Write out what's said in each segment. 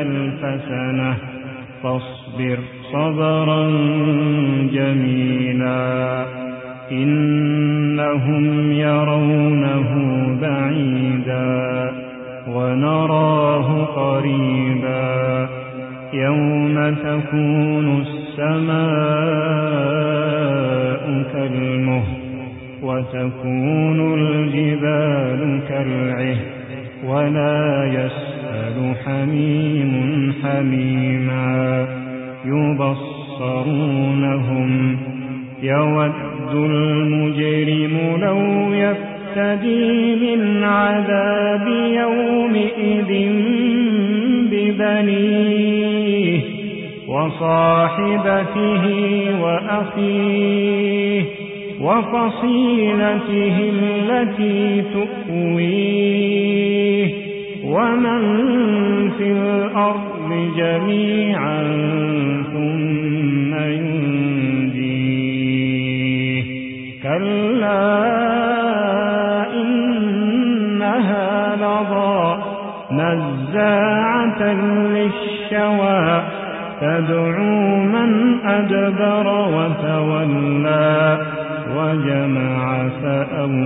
ألف سنة فاصبر صبرا جميلا إنهم يرونه بعيدا ونراه قريبا يوم تكون السماء كالمهر وتكون الجبال كالعه ولا يسأل حميم حميما يبصرونهم يود المجرم لو يفتدي من عذاب يومئذ ببنيه وصاحبته وأخيه وفصيلته التي تؤويه ومن في الأرض جميعا ثم ينجيه. كلا إنها لضا نزاعة للشوى. تدعو من أدبر وتولى وجمع فأوعى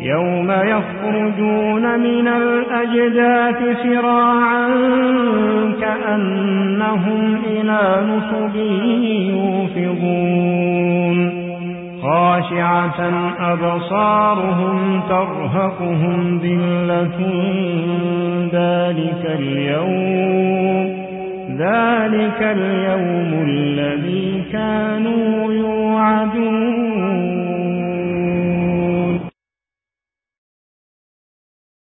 يوم يخرجون من الأجداث سراعا كأنهم إلى نصب يوفضون. خاشعة أبصارهم ترهقهم ذلة ذلك اليوم ذلك اليوم الذي كانوا يوعدون.